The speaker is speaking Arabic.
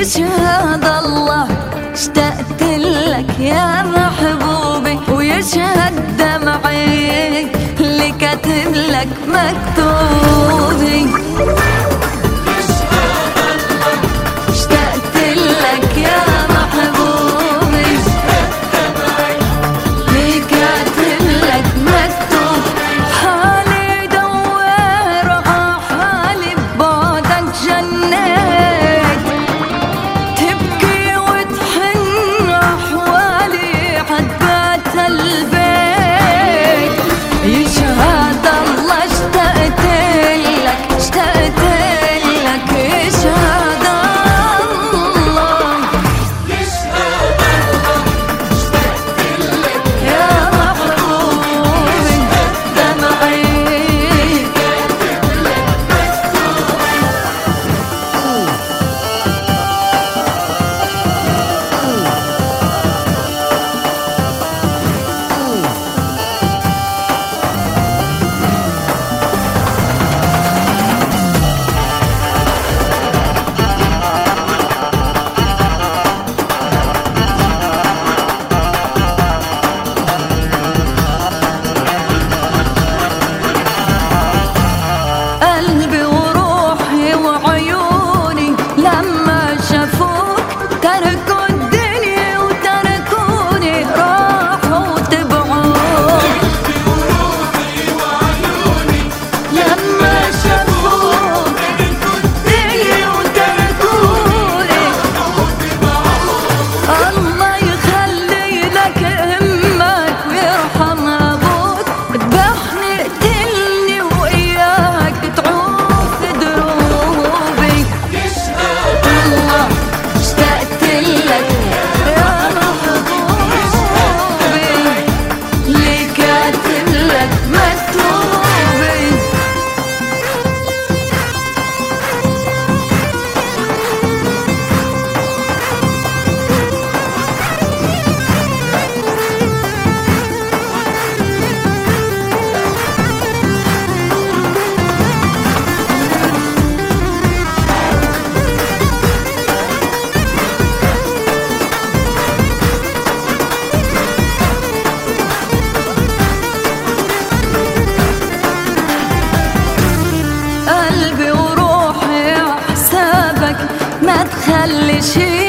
يشهد الله اشتقت لك يا محبوبي. ويشهد دمعي اللي كاتب لك مكتوبي. 力气